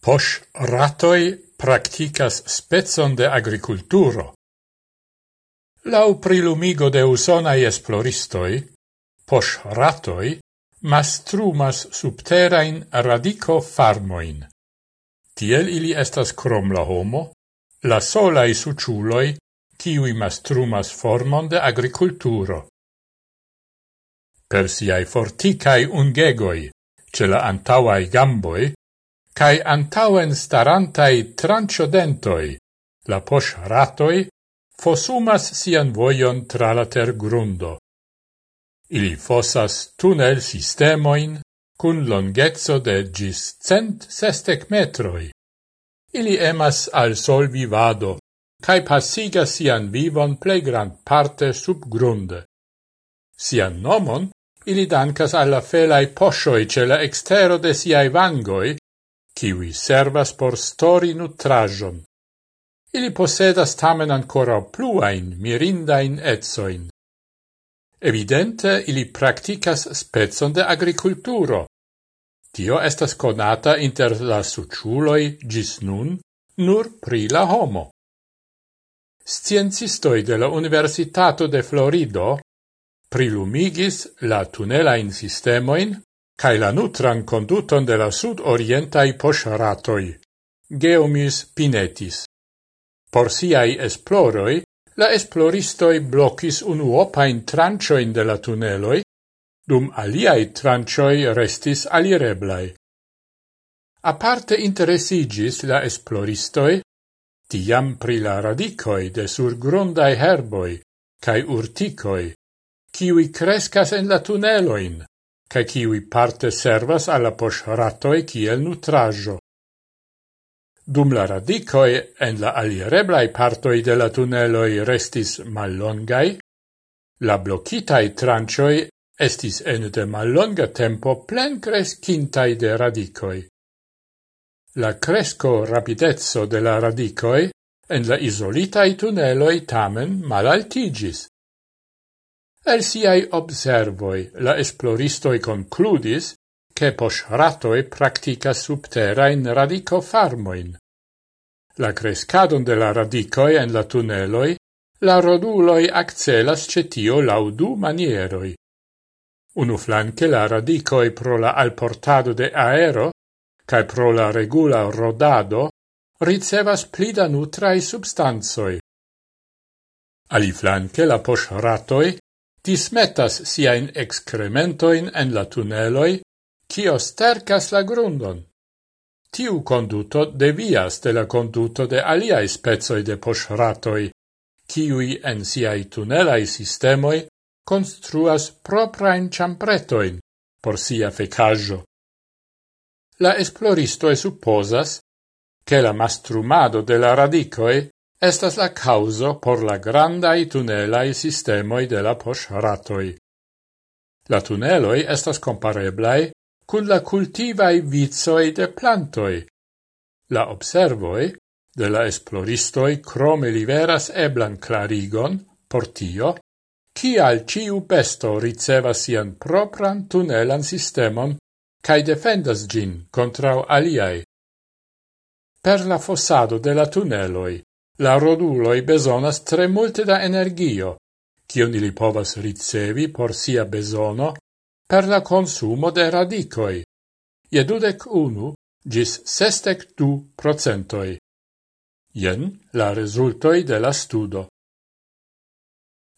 Posh ratoi practicas spezon de agriculturo. Lau prilumigo de usonai esploristoi, posh ratoi mastrumas subterain radico farmoin. Tiel ili estas crom la homo, la solai suciuloi, kiui mastrumas formon de agriculturo. Per siai forticai ungegoi, ce la antauai gamboi, cae antauen starantai tranciodentoi, la posh ratoi, fosumas sian voion tra la tergrundo. Ili fosas tunel sistemoin cun longezzo de gis cent sestec metroi. Ili emas al sol vivado, cae passiga sian vivon plei grand parte subgrunde. Sian nomon ili dancas alla felai posioi ce la extero de siai vangoi, kiwi servas por stori nutrajon. Ili posedas tamen ancora pluain mirindain etsoin. Evidente, ili practicas spezon de agriculturo. Tio estas conata inter la suciuloi gis nun nur pri la homo. Sciencistoi de la Universitato de Florido prilumigis la tunelain sistemoin cae la nutran conduton de la sud-orientai posharatoi, Geomis Pinetis. Por siai esploroi, la esploristoi blocis unuopain trancioin de la tuneloi, dum aliai trancioi restis alireblai. Aparte interesigis la esploristoi, tiam pri la radicoi de surgrundai herboi, cae urticoi, kiwi crescas en la tuneloin, cae ciui parte servas alla poshratoi ciel nutrajo. Dum la radicoi en la alireblai partoi de la tuneloi restis mallongai, la blocitai trancioi estis en de mallonga tempo plen crescintai de radicoi. La cresco rapidezzo de la radicoi en la isolitai tuneloi tamen malaltigis. El siai observoi la esploristoi concludis che posratoi practica subterra in radico farmoin. La crescadon de la radicoi en la tuneloi la roduloi accelas cetio laudu manieroi. Unu flanque la radicoi pro la alportado de aero, cae pro la regula rodado, ricevas plida nutrae substanzoi. Ali flanque la posratoi dismetas siain excrementoin en la tuneloi, cio stercas la grundon. Tiu conduto devias de la conduto de aliai spezoi de posratoi, ciui en siai tunelai sistemoi construas proprain ciampretoin por sia fecajo. La esploristoe supposas che la mastrumado de la radicoe estas la causo por la grandai tunelai sistemoi de la posratoi. La tuneloi estas compareblai cun la cultivai vizoi de plantoi. La observoi de la esploristoi crome liveras eblan clarigon por tio, cial ciu besto riceva sian propran tunelan sistemon cae defendas gin contrau aliai. Per la fossado de la tuneloi la roduloi besonas tre multe da energio, cion ili povas ricevi por sia besono per la consumo de radicoi, je dudec unu gis sestec du procentoi. Jen la resultoi de la studo.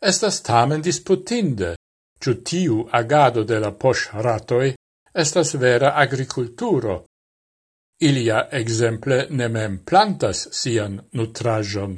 Estas tamen disputinde, ciu tiu agado de la posh ratoi estas vera agriculturo, Ilia exemple ne mem plantas sian nutrajon.